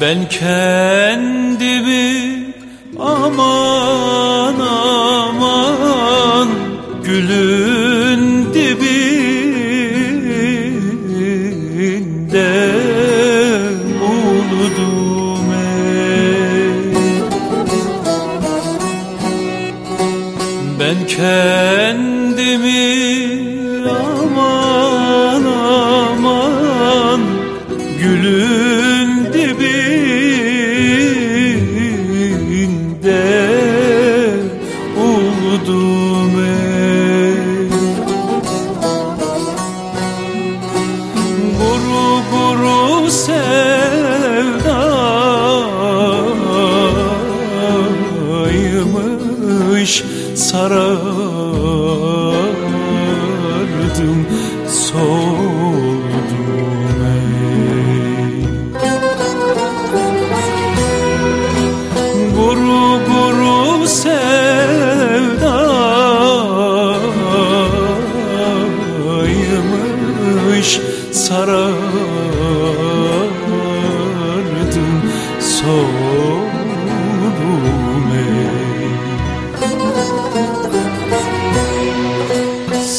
Ben kendimi aman aman gülün dibinde buludum ey. Ben kendimi aman sevdaymış sarardım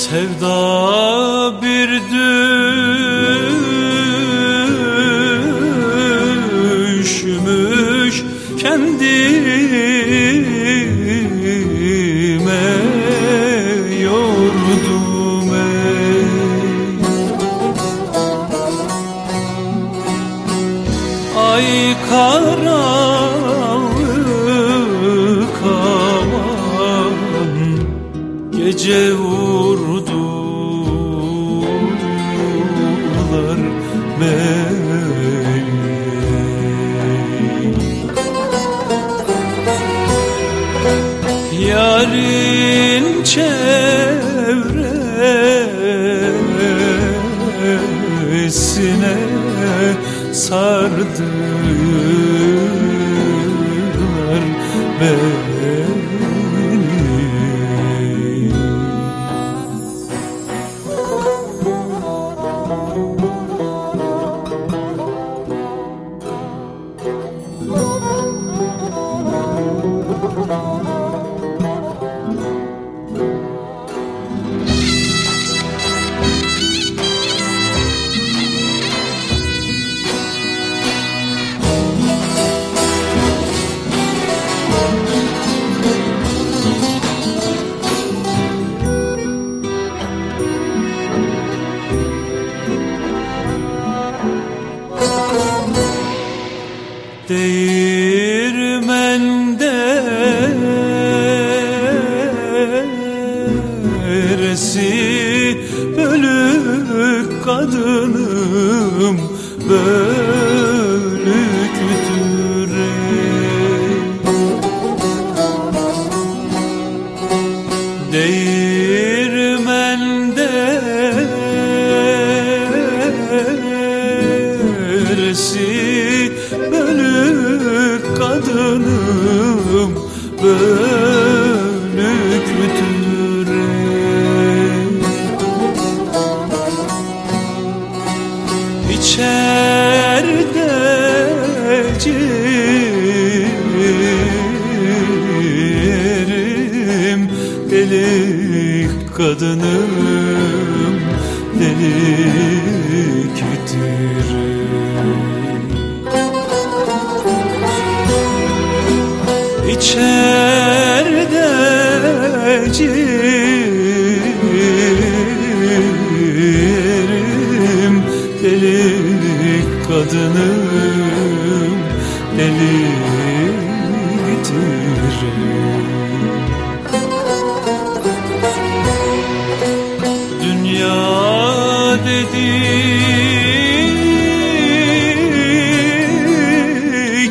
Sevda bir düşmüş kendime yordum ey. Ay aman Gece vurdular Yarın çevresine sardılar beni Değirmende Neresi bölük kadınım Bölüktür. Değirmende Delik kadınım deliktir İçeride ciğerim Delik kadınım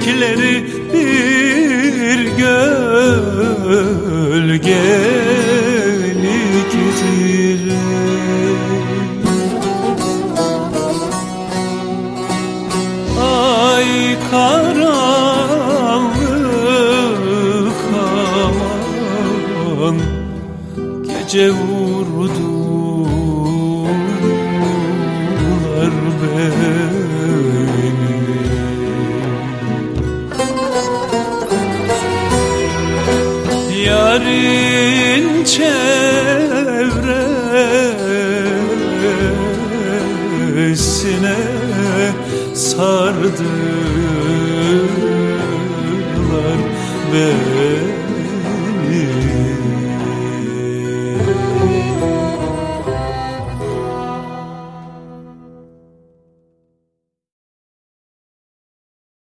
Sevdikleri bir gölgeliktir Ay karanlık aman Gece